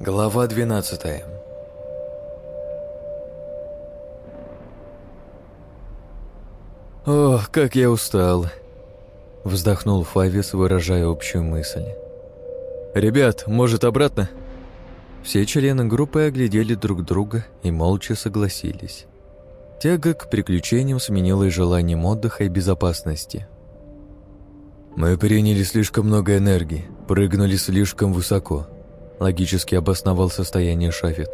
Глава 12 «Ох, как я устал!» Вздохнул Фавис, выражая общую мысль. «Ребят, может, обратно?» Все члены группы оглядели друг друга и молча согласились. Тяга к приключениям сменилась желанием отдыха и безопасности. «Мы приняли слишком много энергии, прыгнули слишком высоко», логически обосновал состояние Шафет.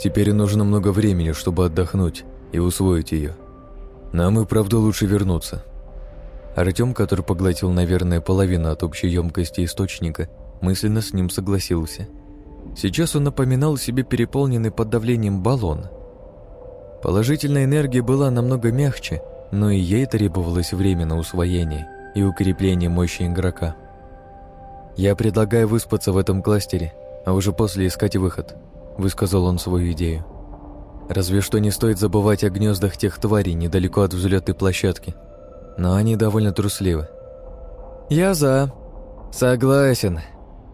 «Теперь нужно много времени, чтобы отдохнуть и усвоить ее. Нам и правда лучше вернуться». Артем, который поглотил, наверное, половину от общей емкости источника, мысленно с ним согласился. Сейчас он напоминал себе переполненный под давлением баллон. Положительная энергия была намного мягче, но и ей требовалось время на усвоение и укрепление мощи игрока. «Я предлагаю выспаться в этом кластере, а уже после искать выход», — высказал он свою идею. «Разве что не стоит забывать о гнездах тех тварей недалеко от взлетной площадки но они довольно трусливы. «Я за. Согласен».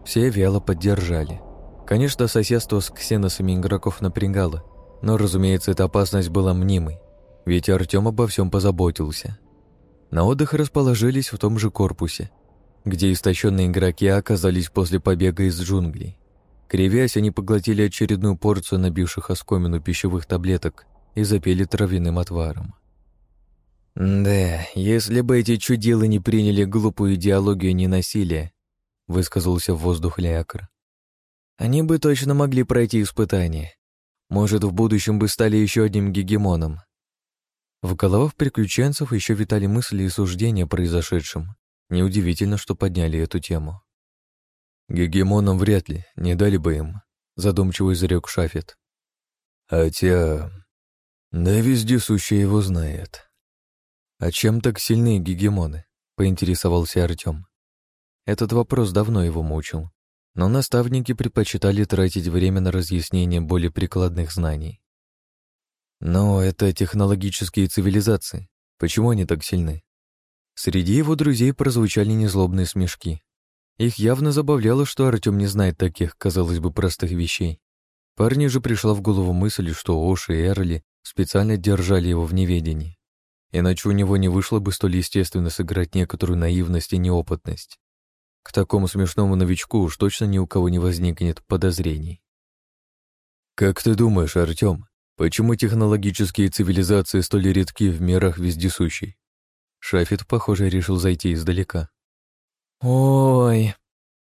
Все вяло поддержали. Конечно, соседство с ксеносами игроков напрягало, но, разумеется, эта опасность была мнимой, ведь Артем обо всем позаботился. На отдых расположились в том же корпусе, где истощенные игроки оказались после побега из джунглей. Кривясь, они поглотили очередную порцию набивших оскомину пищевых таблеток и запели травяным отваром. «Да, если бы эти чудилы не приняли глупую идеологию ненасилия», высказался в воздух Леакр, «они бы точно могли пройти испытание. Может, в будущем бы стали еще одним гегемоном». В головах приключенцев еще витали мысли и суждения о произошедшем. Неудивительно, что подняли эту тему. «Гегемоном вряд ли, не дали бы им», — задумчиво изрек Шафет. «Хотя... да вездесущий его знает». «А чем так сильны гегемоны?» — поинтересовался Артем. Этот вопрос давно его мучил, но наставники предпочитали тратить время на разъяснение более прикладных знаний. Но это технологические цивилизации. Почему они так сильны? Среди его друзей прозвучали незлобные смешки. Их явно забавляло, что Артем не знает таких, казалось бы, простых вещей. Парню же пришла в голову мысль, что Оши и Эрли специально держали его в неведении иначе у него не вышло бы столь естественно сыграть некоторую наивность и неопытность. К такому смешному новичку уж точно ни у кого не возникнет подозрений. «Как ты думаешь, Артём, почему технологические цивилизации столь редки в мирах вездесущей?» Шафет, похоже, решил зайти издалека. «Ой!»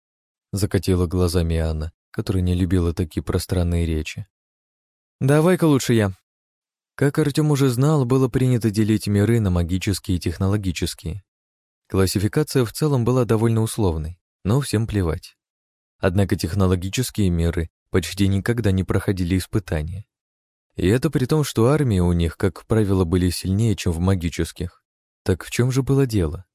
— закатила глазами Анна, которая не любила такие пространные речи. «Давай-ка лучше я. Как Артем уже знал, было принято делить миры на магические и технологические. Классификация в целом была довольно условной, но всем плевать. Однако технологические миры почти никогда не проходили испытания. И это при том, что армии у них, как правило, были сильнее, чем в магических. Так в чем же было дело?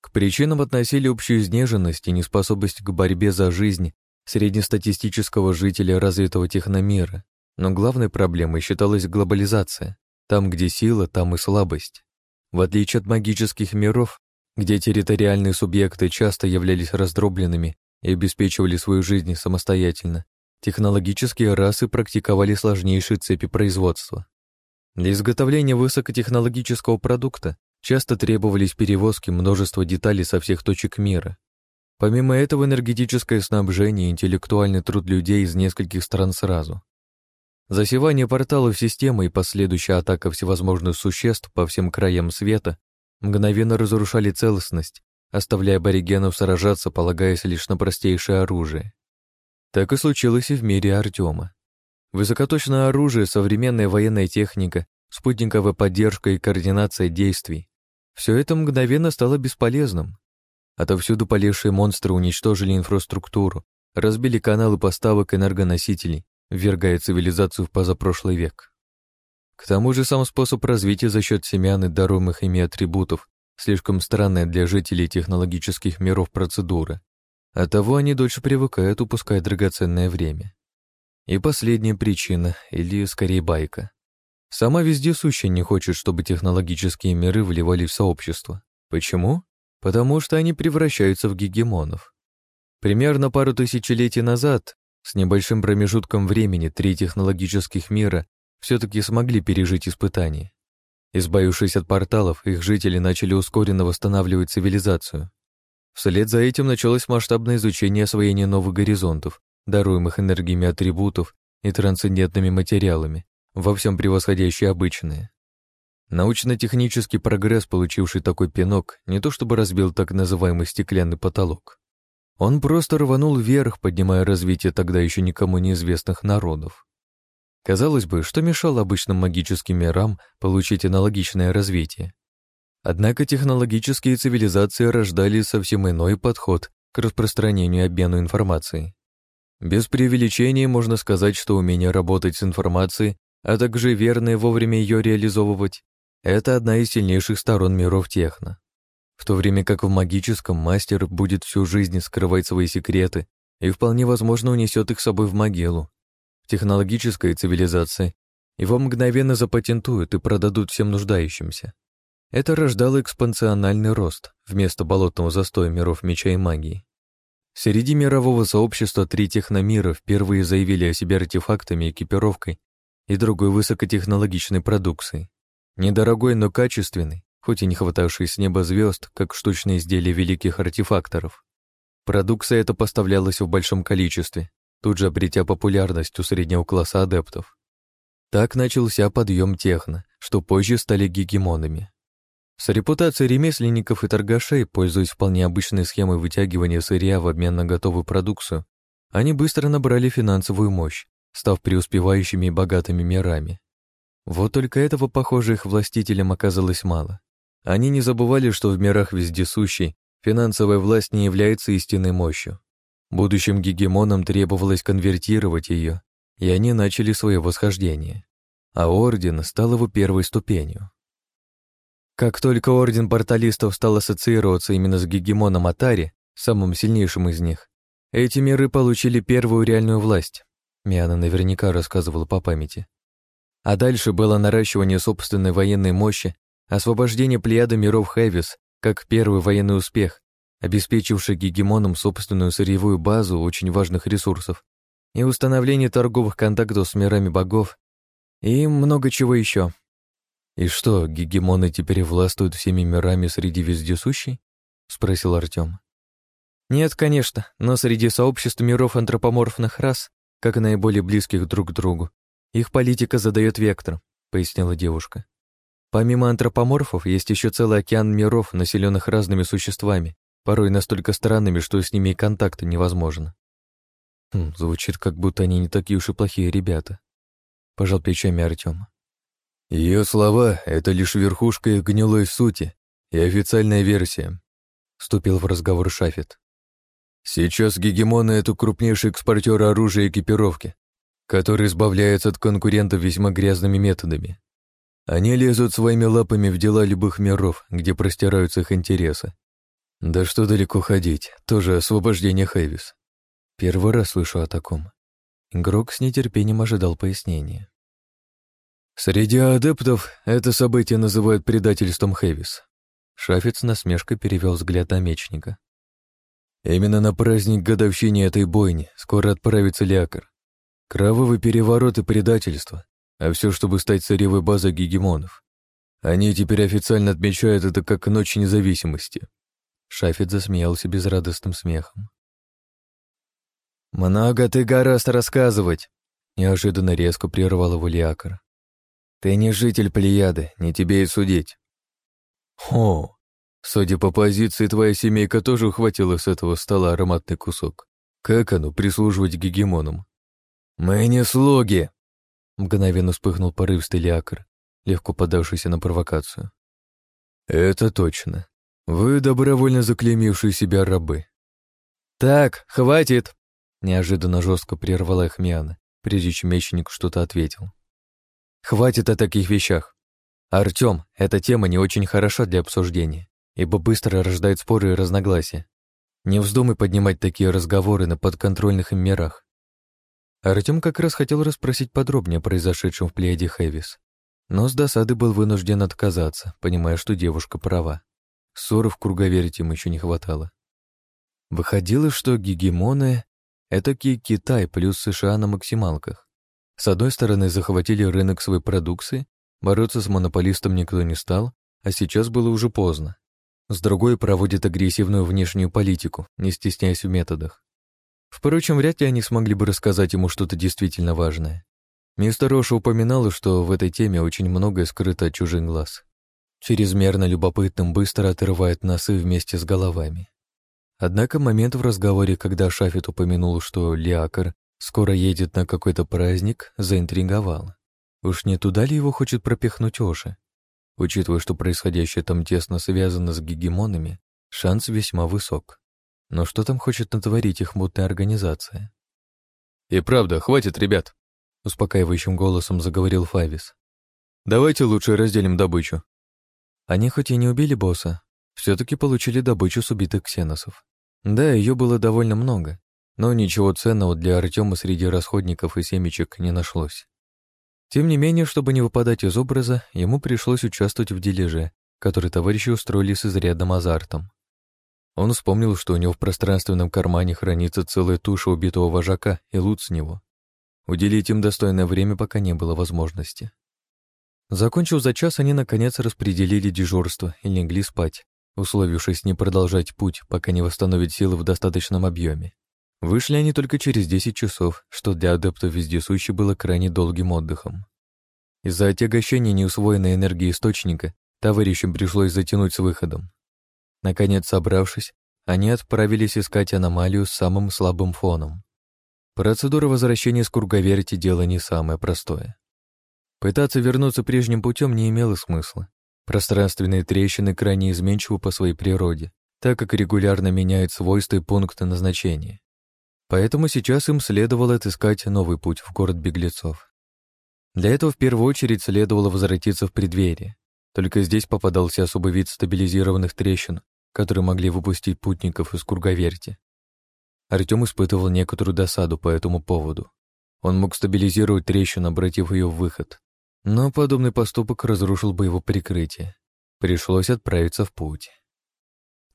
К причинам относили общую изнеженность и неспособность к борьбе за жизнь среднестатистического жителя развитого техномира, но главной проблемой считалась глобализация. Там, где сила, там и слабость. В отличие от магических миров, где территориальные субъекты часто являлись раздробленными и обеспечивали свою жизнь самостоятельно, технологические расы практиковали сложнейшие цепи производства. Для изготовления высокотехнологического продукта часто требовались перевозки множества деталей со всех точек мира. Помимо этого, энергетическое снабжение и интеллектуальный труд людей из нескольких стран сразу. Засевание порталов системы и последующая атака всевозможных существ по всем краям света мгновенно разрушали целостность, оставляя аборигенов сражаться, полагаясь лишь на простейшее оружие. Так и случилось и в мире Артема. Высокоточное оружие, современная военная техника, спутниковая поддержка и координация действий — все это мгновенно стало бесполезным. Отовсюду полезшие монстры уничтожили инфраструктуру, разбили каналы поставок энергоносителей, ввергая цивилизацию в позапрошлый век. К тому же сам способ развития за счет семян и даруемых ими атрибутов слишком странная для жителей технологических миров процедура. Оттого они дольше привыкают, упуская драгоценное время. И последняя причина, или скорее байка. Сама вездесущая не хочет, чтобы технологические миры вливались в сообщество. Почему? Потому что они превращаются в гегемонов. Примерно пару тысячелетий назад С небольшим промежутком времени три технологических мира все-таки смогли пережить испытание. Избавившись от порталов, их жители начали ускоренно восстанавливать цивилизацию. Вслед за этим началось масштабное изучение освоения новых горизонтов, даруемых энергиями атрибутов и трансцендентными материалами, во всем превосходящие обычные. Научно-технический прогресс, получивший такой пинок, не то чтобы разбил так называемый стеклянный потолок. Он просто рванул вверх, поднимая развитие тогда еще никому неизвестных народов. Казалось бы, что мешало обычным магическим мирам получить аналогичное развитие. Однако технологические цивилизации рождали совсем иной подход к распространению и обмену информацией. Без преувеличения можно сказать, что умение работать с информацией, а также верно и вовремя ее реализовывать, это одна из сильнейших сторон миров техно. В то время как в магическом мастер будет всю жизнь скрывать свои секреты и вполне возможно унесет их с собой в могилу. В технологической цивилизации его мгновенно запатентуют и продадут всем нуждающимся. Это рождало экспансиональный рост вместо болотного застоя миров меча и магии. Среди мирового сообщества три техномира впервые заявили о себе артефактами, экипировкой и другой высокотехнологичной продукцией. Недорогой, но качественный, хоть и не хватавший с неба звезд, как штучные изделия великих артефакторов. Продукция эта поставлялась в большом количестве, тут же обретя популярность у среднего класса адептов. Так начался подъем техно, что позже стали гегемонами. С репутацией ремесленников и торгашей, пользуясь вполне обычной схемой вытягивания сырья в обмен на готовую продукцию, они быстро набрали финансовую мощь, став преуспевающими и богатыми мирами. Вот только этого, похоже, их властителям оказалось мало. Они не забывали, что в мирах вездесущей финансовая власть не является истинной мощью. Будущим гегемонам требовалось конвертировать ее, и они начали свое восхождение. А Орден стал его первой ступенью. Как только Орден Порталистов стал ассоциироваться именно с гегемоном Атари, самым сильнейшим из них, эти миры получили первую реальную власть. Миана наверняка рассказывала по памяти. А дальше было наращивание собственной военной мощи, освобождение плеяда миров Хэвис как первый военный успех, обеспечивший гегемонам собственную сырьевую базу очень важных ресурсов, и установление торговых контактов с мирами богов, и много чего еще. «И что, гегемоны теперь властвуют всеми мирами среди вездесущей?» — спросил Артём. «Нет, конечно, но среди сообществ миров антропоморфных рас, как и наиболее близких друг к другу, их политика задает вектор», — пояснила девушка. «Помимо антропоморфов, есть еще целый океан миров, населенных разными существами, порой настолько странными, что с ними и контакта невозможно». Хм, звучит, как будто они не такие уж и плохие ребята. Пожал плечами Артём. Ее слова — это лишь верхушка их гнилой сути и официальная версия, вступил в разговор Шафет. Сейчас гегемоны — это крупнейший экспортер оружия и экипировки, который избавляется от конкурентов весьма грязными методами. Они лезут своими лапами в дела любых миров, где простираются их интересы. Да что далеко ходить, тоже освобождение Хэвис. Первый раз слышу о таком. Игрок с нетерпением ожидал пояснения. Среди адептов это событие называют предательством Хэвис. Шафец насмешкой перевел взгляд на мечника. Именно на праздник годовщине этой бойни скоро отправится Лякар. Кровавый переворот и предательство, а все, чтобы стать сырьевой базой гегемонов. Они теперь официально отмечают это как Ночь независимости. Шафет засмеялся безрадостным смехом. «Много ты гораст рассказывать!» Неожиданно резко прервал его Лиакар. Ты не житель Плеяды, не тебе и судить. О, судя по позиции, твоя семейка тоже ухватила с этого стола ароматный кусок. Как оно прислуживать гегемонам? Мы не слуги! Мгновенно вспыхнул порывистый Лиакр, легко подавшийся на провокацию. Это точно. Вы добровольно заклеймившие себя рабы. Так, хватит! Неожиданно жестко прервала их Миана, прежде чем мечник что-то ответил. Хватит о таких вещах. Артём, эта тема не очень хороша для обсуждения, ибо быстро рождает споры и разногласия. Не вздумай поднимать такие разговоры на подконтрольных им мирах. Артём как раз хотел расспросить подробнее о произошедшем в Плеяде Хэвис, но с досады был вынужден отказаться, понимая, что девушка права. Ссоры в круговерте ему еще не хватало. Выходило, что гегемоны Этакий Китай плюс США на максималках. С одной стороны, захватили рынок своей продукции, бороться с монополистом никто не стал, а сейчас было уже поздно. С другой, проводят агрессивную внешнюю политику, не стесняясь в методах. Впрочем, вряд ли они смогли бы рассказать ему что-то действительно важное. Мистер Роша упоминал, что в этой теме очень многое скрыто от чужих глаз. Чрезмерно любопытным быстро отрывает носы вместе с головами. Однако момент в разговоре, когда Шафет упомянул, что Лиакар скоро едет на какой-то праздник, заинтриговал. Уж не туда ли его хочет пропихнуть Оша? Учитывая, что происходящее там тесно связано с гегемонами, шанс весьма высок. Но что там хочет натворить их мутная организация? «И правда, хватит, ребят!» — успокаивающим голосом заговорил Фавис. «Давайте лучше разделим добычу». Они хоть и не убили босса, все таки получили добычу с убитых ксеносов. Да, ее было довольно много, но ничего ценного для Артема среди расходников и семечек не нашлось. Тем не менее, чтобы не выпадать из образа, ему пришлось участвовать в дележе, который товарищи устроили с изрядным азартом. Он вспомнил, что у него в пространственном кармане хранится целая туша убитого вожака и лут с него. Уделить им достойное время пока не было возможности. Закончив за час, они наконец распределили дежурство и легли спать, условившись не продолжать путь, пока не восстановят силы в достаточном объеме. Вышли они только через 10 часов, что для адептов вездесущей было крайне долгим отдыхом. Из-за отягощения неусвоенной энергии источника товарищам пришлось затянуть с выходом. Наконец, собравшись, они отправились искать аномалию с самым слабым фоном. Процедура возвращения с круговерти — дело не самое простое. Пытаться вернуться прежним путем не имело смысла. Пространственные трещины крайне изменчивы по своей природе, так как регулярно меняют свойства и пункты назначения. Поэтому сейчас им следовало отыскать новый путь в город беглецов. Для этого в первую очередь следовало возвратиться в преддверие, только здесь попадался особый вид стабилизированных трещин, которые могли выпустить путников из круговерти. Артем испытывал некоторую досаду по этому поводу. Он мог стабилизировать трещину, обратив ее в выход. Но подобный поступок разрушил бы его прикрытие. Пришлось отправиться в путь.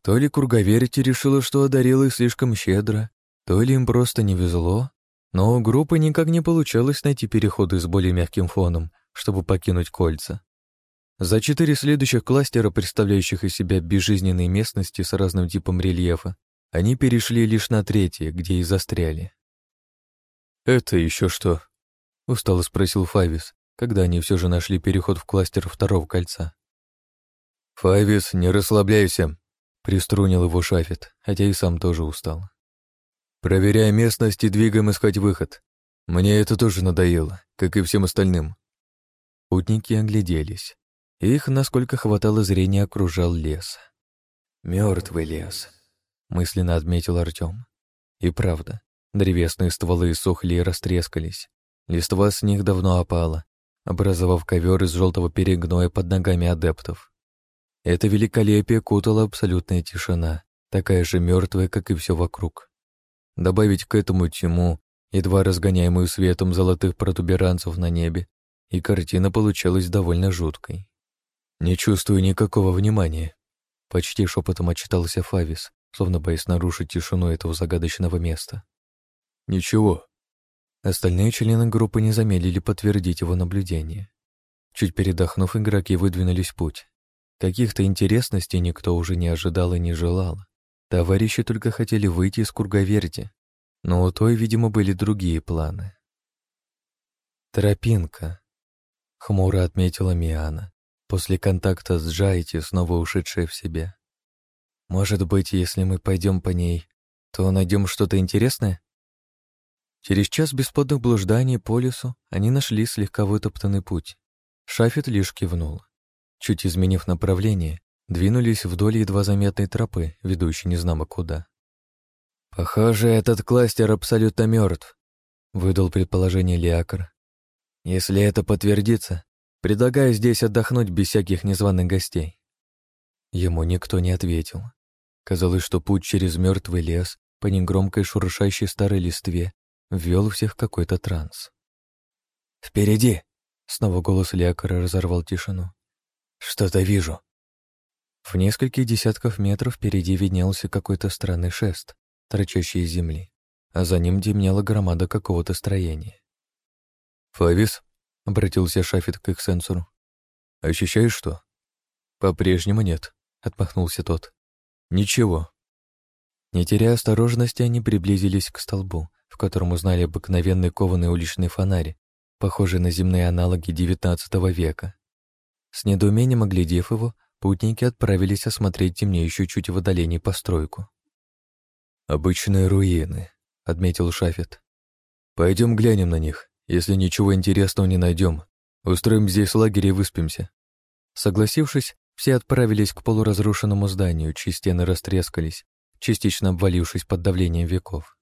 То ли круговерти решила, что одарила их слишком щедро, то ли им просто не везло, но у группы никак не получалось найти переходы с более мягким фоном, чтобы покинуть кольца. За четыре следующих кластера, представляющих из себя безжизненные местности с разным типом рельефа, они перешли лишь на третье, где и застряли. «Это еще что?» — устало спросил Фавис, когда они все же нашли переход в кластер второго кольца. «Фавис, не расслабляйся», — приструнил его Шафет, хотя и сам тоже устал. «Проверяй местность и двигаем искать выход. Мне это тоже надоело, как и всем остальным». Путники огляделись. Их, насколько хватало зрения, окружал лес. Мертвый лес», — мысленно отметил Артем. И правда, древесные стволы сохли и растрескались. Листва с них давно опала, образовав ковер из желтого перегноя под ногами адептов. Это великолепие кутала абсолютная тишина, такая же мертвая, как и все вокруг. Добавить к этому тьму, едва разгоняемую светом золотых протуберанцев на небе, и картина получалась довольно жуткой. «Не чувствую никакого внимания», — почти шепотом отчитался Фавис, словно боясь нарушить тишину этого загадочного места. «Ничего». Остальные члены группы не замедлили подтвердить его наблюдение. Чуть передохнув, игроки выдвинулись в путь. Каких-то интересностей никто уже не ожидал и не желал. Товарищи только хотели выйти из Кургаверти, но у той, видимо, были другие планы. «Тропинка», — хмуро отметила Миана после контакта с Джайти, снова ушедшая в себя. Может быть, если мы пойдем по ней, то найдем что-то интересное? Через час бесплодных блужданий по лесу они нашли слегка вытоптанный путь. Шафет лишь кивнул. Чуть изменив направление, двинулись вдоль едва заметной тропы, ведущей незнамо куда. «Похоже, этот кластер абсолютно мертв», — выдал предположение Лиакар. «Если это подтвердится, Предлагаю здесь отдохнуть без всяких незваных гостей». Ему никто не ответил. Казалось, что путь через мертвый лес по негромкой шуршащей старой листве ввел всех в какой-то транс. «Впереди!» — снова голос Леакара разорвал тишину. «Что-то вижу». В нескольких десятков метров впереди виднелся какой-то странный шест, торчащий из земли. а за ним темнела громада какого-то строения. «Фавис?» — обратился Шафит к их сенсору. «Ощущаешь что?» «По-прежнему нет», — отмахнулся тот. «Ничего». Не теряя осторожности, они приблизились к столбу, в котором узнали обыкновенный кованый уличный фонарь, похожий на земные аналоги XIX века. С недоумением оглядев его, путники отправились осмотреть темнеющую чуть в отдалении постройку. «Обычные руины», — отметил Шафет. «Пойдем глянем на них. Если ничего интересного не найдем, устроим здесь лагерь и выспимся». Согласившись, все отправились к полуразрушенному зданию, чьи стены растрескались, частично обвалившись под давлением веков.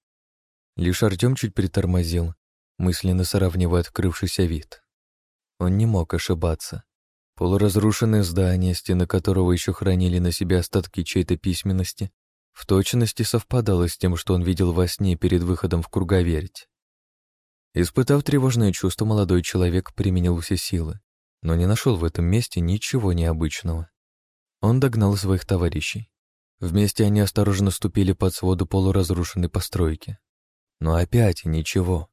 Лишь Артем чуть притормозил, мысленно сравнивая открывшийся вид. Он не мог ошибаться. Полуразрушенное здание, стены которого еще хранили на себе остатки чьей-то письменности, в точности совпадало с тем, что он видел во сне перед выходом в круговерть. Испытав тревожное чувство, молодой человек применил все силы, но не нашел в этом месте ничего необычного. Он догнал своих товарищей. Вместе они осторожно ступили под своду полуразрушенной постройки. Но опять ничего.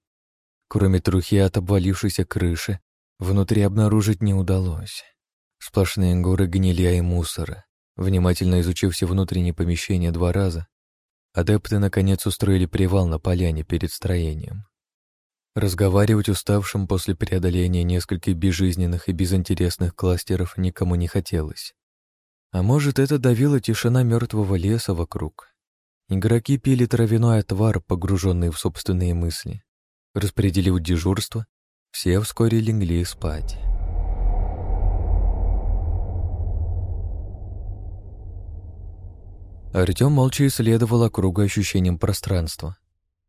Кроме трухи от обвалившейся крыши, внутри обнаружить не удалось. Сплошные горы гнилья и мусора. Внимательно изучив все внутренние помещения два раза, адепты наконец устроили привал на поляне перед строением. Разговаривать уставшим после преодоления нескольких безжизненных и безинтересных кластеров никому не хотелось. А может, это давила тишина мертвого леса вокруг. Игроки пили травяной отвар, погруженные в собственные мысли. Распределив дежурство, все вскоре легли спать. Артем молча исследовал округу ощущением пространства.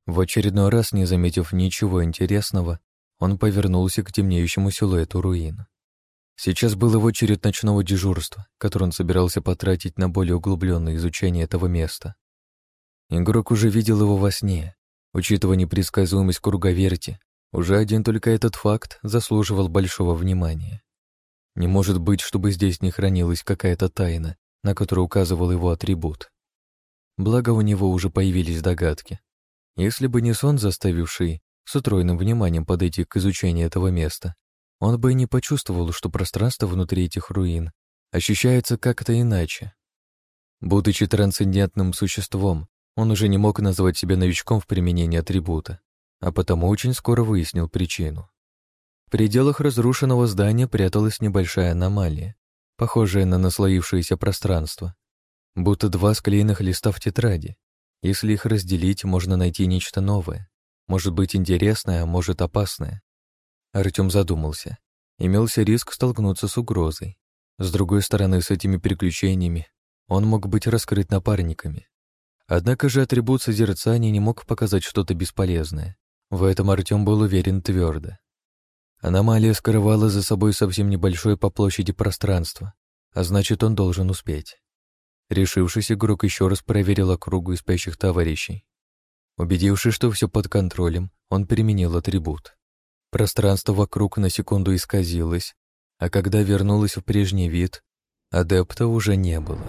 В очередной раз, не заметив ничего интересного, он повернулся к темнеющему силуэту руин. Сейчас был его очередь ночного дежурства, который он собирался потратить на более углубленное изучение этого места. Игрок уже видел его во сне. Учитывая непредсказуемость круговерти, уже один только этот факт заслуживал большого внимания. Не может быть, чтобы здесь не хранилась какая-то тайна, на которую указывал его атрибут. Благо, у него уже появились догадки. Если бы не сон, заставивший с утроенным вниманием подойти к изучению этого места, он бы и не почувствовал, что пространство внутри этих руин ощущается как-то иначе. Будучи трансцендентным существом, он уже не мог назвать себя новичком в применении атрибута, а потому очень скоро выяснил причину. В пределах разрушенного здания пряталась небольшая аномалия, похожее на наслоившееся пространство, будто два склеенных листа в тетради. Если их разделить, можно найти нечто новое, может быть интересное, а может опасное. Артем задумался. Имелся риск столкнуться с угрозой. С другой стороны, с этими приключениями он мог быть раскрыт напарниками. Однако же атрибут созерцания не мог показать что-то бесполезное. В этом Артем был уверен твердо. Аномалия скрывала за собой совсем небольшое по площади пространство, а значит, он должен успеть. Решившись, игрок еще раз проверил округу спящих товарищей. Убедившись, что все под контролем, он применил атрибут. Пространство вокруг на секунду исказилось, а когда вернулось в прежний вид, адепта уже не было.